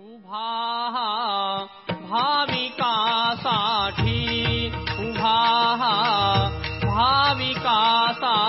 उभा भाविकासाठी उभा भाविकासाठी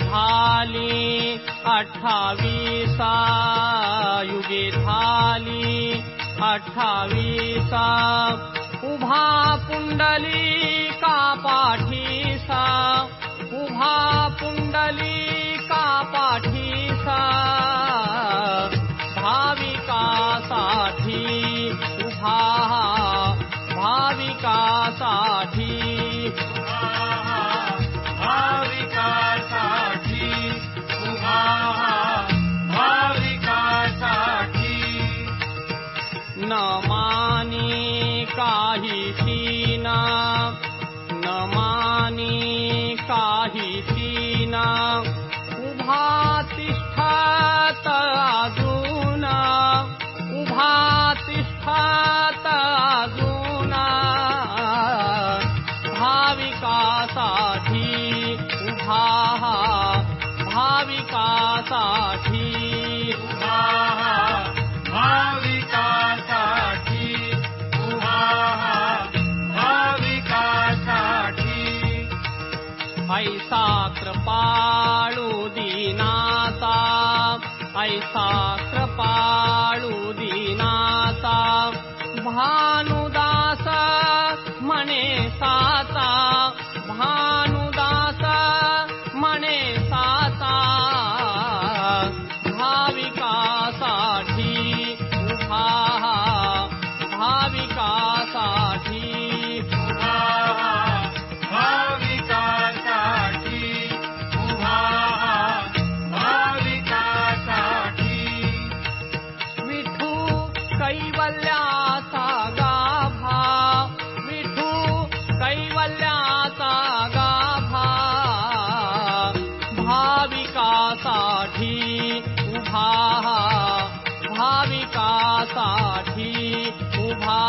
झाली अठ्ठावीसा युगे झाली अठ्ठावीसा काही सीना न मानी काही सीना उभा तिष्ठात अजूना उभा तिष्ठात अजूना भाविकासाठी उभा। भाविकासाठी ऐसा कृपाळु दीनाता ऐसा कृपाळु दीनाता भानुदास मने साता। भानुदास मने साता। विकासाठी उभा